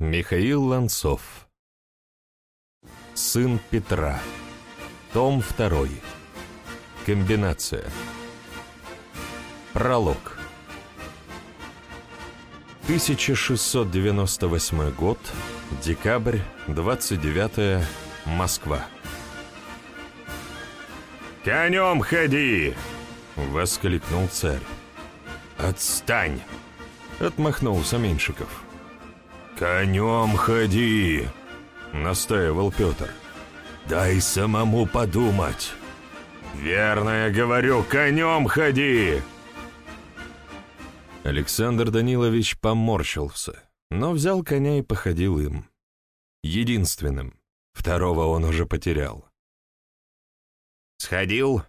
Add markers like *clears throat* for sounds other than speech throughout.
Михаил Ланцов Сын Петра Том 2 Комбинация Пролог 1698 год, декабрь, 29 Москва «Конем ходи!» — воскликнул царь. «Отстань!» — отмахнулся Меньшиков. «Конем ходи!» — настаивал Петр. «Дай самому подумать!» «Верно я говорю, конем ходи!» Александр Данилович поморщился, но взял коня и походил им. Единственным. Второго он уже потерял. «Сходил?»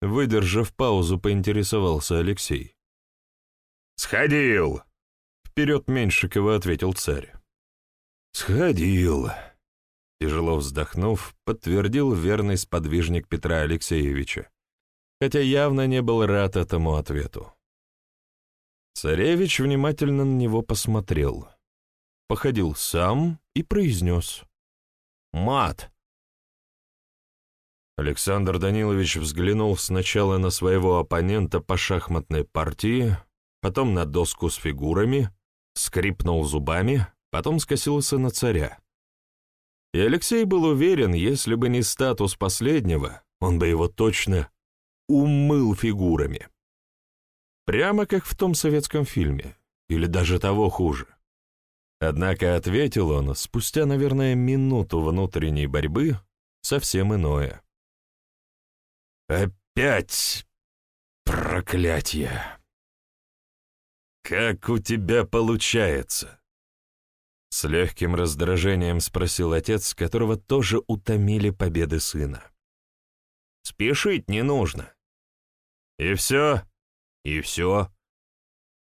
Выдержав паузу, поинтересовался Алексей. «Сходил!» Вперед Меньшикова ответил царь. «Сходил!» Тяжело вздохнув, подтвердил верный сподвижник Петра Алексеевича, хотя явно не был рад этому ответу. Царевич внимательно на него посмотрел, походил сам и произнес. «Мат!» Александр Данилович взглянул сначала на своего оппонента по шахматной партии, потом на доску с фигурами, скрипнул зубами, потом скосился на царя. И Алексей был уверен, если бы не статус последнего, он бы его точно умыл фигурами. Прямо как в том советском фильме, или даже того хуже. Однако ответил он, спустя, наверное, минуту внутренней борьбы, совсем иное. «Опять проклятие!» «Как у тебя получается?» С легким раздражением спросил отец, которого тоже утомили победы сына. «Спешить не нужно». «И все?» «И все».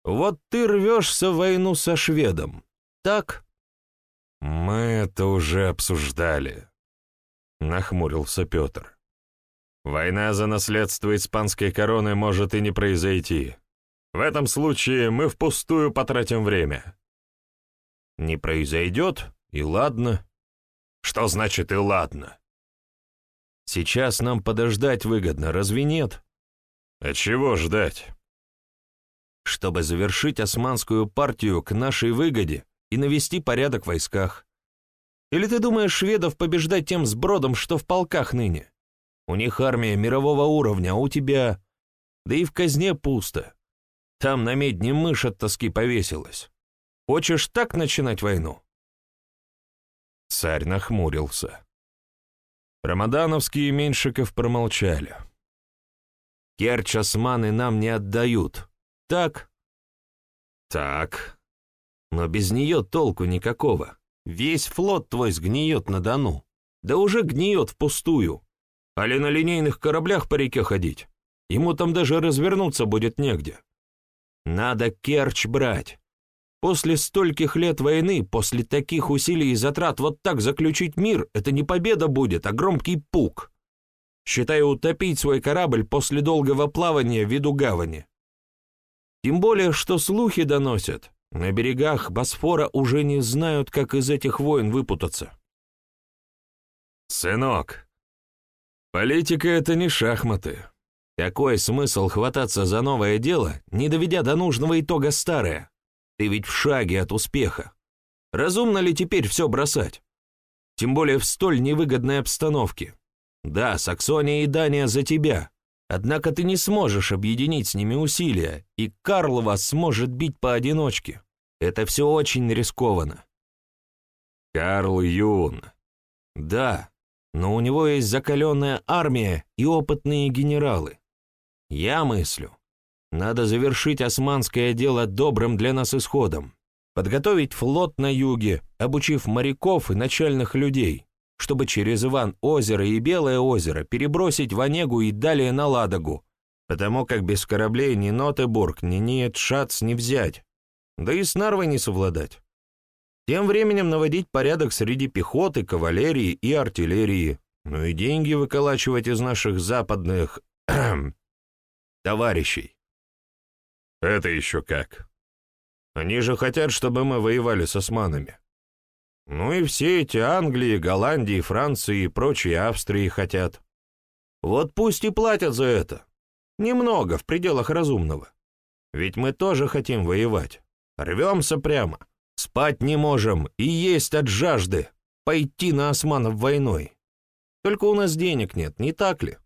«Вот ты рвешься в войну со шведом, так?» «Мы это уже обсуждали», — нахмурился Петр. «Война за наследство испанской короны может и не произойти. В этом случае мы впустую потратим время. Не произойдет, и ладно. Что значит «и ладно»? Сейчас нам подождать выгодно, разве нет? А чего ждать? Чтобы завершить османскую партию к нашей выгоде и навести порядок в войсках. Или ты думаешь шведов побеждать тем сбродом, что в полках ныне? У них армия мирового уровня, а у тебя... Да и в казне пусто. Там на медне мышь от тоски повесилась. Хочешь так начинать войну?» Царь нахмурился. Рамадановский и Меньшиков промолчали. «Керчь османы нам не отдают. Так?» «Так. Но без нее толку никакого. Весь флот твой сгниет на Дону. Да уже гниет впустую. Али на линейных кораблях по реке ходить. Ему там даже развернуться будет негде. Надо Керчь брать. После стольких лет войны, после таких усилий и затрат вот так заключить мир, это не победа будет, а громкий пук. Считаю утопить свой корабль после долгого плавания в виду гавани. Тем более, что слухи доносят. На берегах Босфора уже не знают, как из этих войн выпутаться. «Сынок, политика — это не шахматы», какой смысл хвататься за новое дело, не доведя до нужного итога старое? Ты ведь в шаге от успеха. Разумно ли теперь все бросать? Тем более в столь невыгодной обстановке. Да, Саксония и Дания за тебя, однако ты не сможешь объединить с ними усилия, и Карл вас сможет бить поодиночке. Это все очень рискованно. Карл Юн. Да, но у него есть закаленная армия и опытные генералы. Я мыслю, надо завершить османское дело добрым для нас исходом, подготовить флот на юге, обучив моряков и начальных людей, чтобы через Иван-озеро и Белое озеро перебросить в Онегу и далее на Ладогу, потому как без кораблей ни Нотебург, ни Ниетшац не взять, да и с Нарвой не совладать. Тем временем наводить порядок среди пехоты, кавалерии и артиллерии, ну и деньги выколачивать из наших западных *clears throat* товарищей. Это еще как. Они же хотят, чтобы мы воевали с османами. Ну и все эти Англии, Голландии, Франции и прочие Австрии хотят. Вот пусть и платят за это. Немного, в пределах разумного. Ведь мы тоже хотим воевать. Рвемся прямо. Спать не можем и есть от жажды. Пойти на османов войной. Только у нас денег нет, не так ли?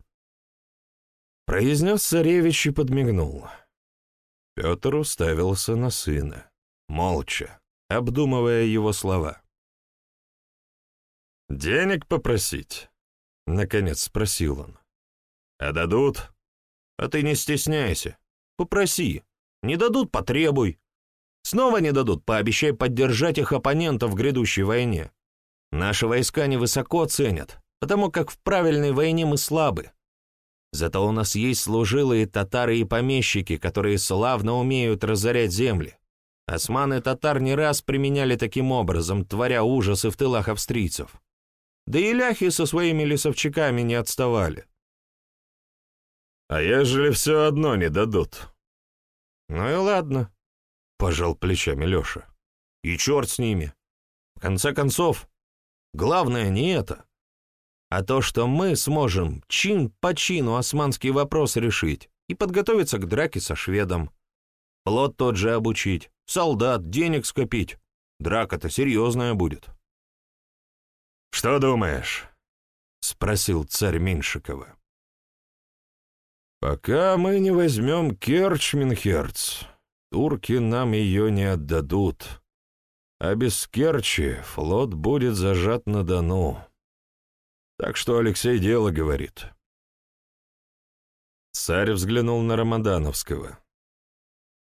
Произнес царевич и подмигнул. Петр уставился на сына, молча, обдумывая его слова. «Денег попросить?» — наконец спросил он. «А дадут?» «А ты не стесняйся. Попроси. Не дадут — потребуй. Снова не дадут — пообещай поддержать их оппонентов в грядущей войне. Наши войска невысоко ценят, потому как в правильной войне мы слабы. Зато у нас есть служилые татары и помещики, которые славно умеют разорять земли. Османы татар не раз применяли таким образом, творя ужасы в тылах австрийцев. Да и ляхи со своими лесовчиками не отставали. «А ежели все одно не дадут?» «Ну и ладно», — пожал плечами Леша. «И черт с ними. В конце концов, главное не это, а то, что мы сможем чин по чину османский вопрос решить и подготовиться к драке со шведом. Плод тот же обучить, солдат, денег скопить. Драка-то серьезная будет. «Что думаешь?» — спросил царь Меньшикова. «Пока мы не возьмем Керчь, Минхерц, турки нам ее не отдадут, а без Керчи флот будет зажат на Дону. Так что Алексей дело говорит». Царь взглянул на Рамадановского.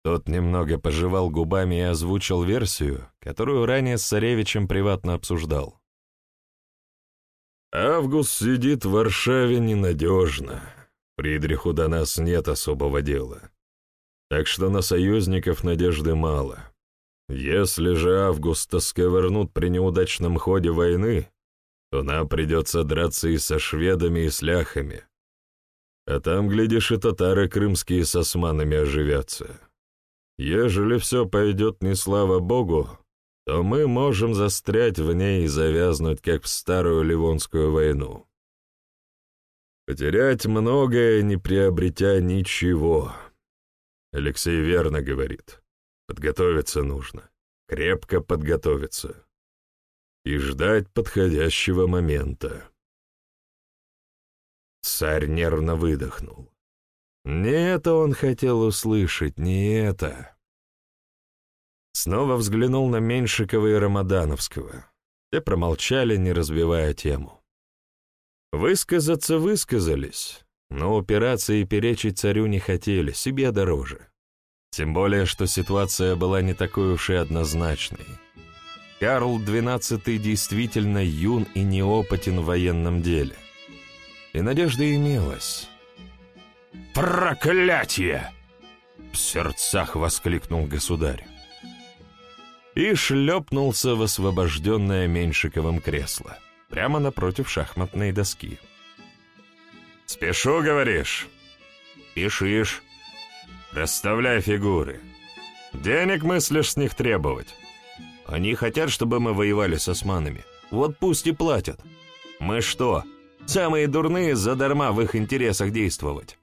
Тот немного пожевал губами и озвучил версию, которую ранее с царевичем приватно обсуждал. «Август сидит в Варшаве ненадежно. Фридриху до нас нет особого дела. Так что на союзников надежды мало. Если же Августа сковырнут при неудачном ходе войны, то нам придется драться и со шведами, и с ляхами. А там, глядишь, и татары крымские с османами оживятся. Ежели все пойдет не слава богу, то мы можем застрять в ней и завязнуть, как в старую Ливонскую войну. Потерять многое, не приобретя ничего. Алексей верно говорит. Подготовиться нужно. Крепко подготовиться. И ждать подходящего момента. Царь нервно выдохнул. Не это он хотел услышать, не это. Снова взглянул на Меньшикова и Рамадановского. Те промолчали, не развивая тему. Высказаться высказались, но упираться и перечить царю не хотели, себе дороже. Тем более, что ситуация была не такой уж и однозначной. Карл XII действительно юн и неопытен в военном деле. И надежда имелась. «Проклятие!» — в сердцах воскликнул государь. И шлепнулся в освобожденное Меньшиковым кресло, прямо напротив шахматной доски. «Спешу, говоришь?» «Пишишь. Расставляй фигуры. Денег мыслишь с них требовать. Они хотят, чтобы мы воевали с османами. Вот пусть и платят. Мы что, самые дурные задарма в их интересах действовать?»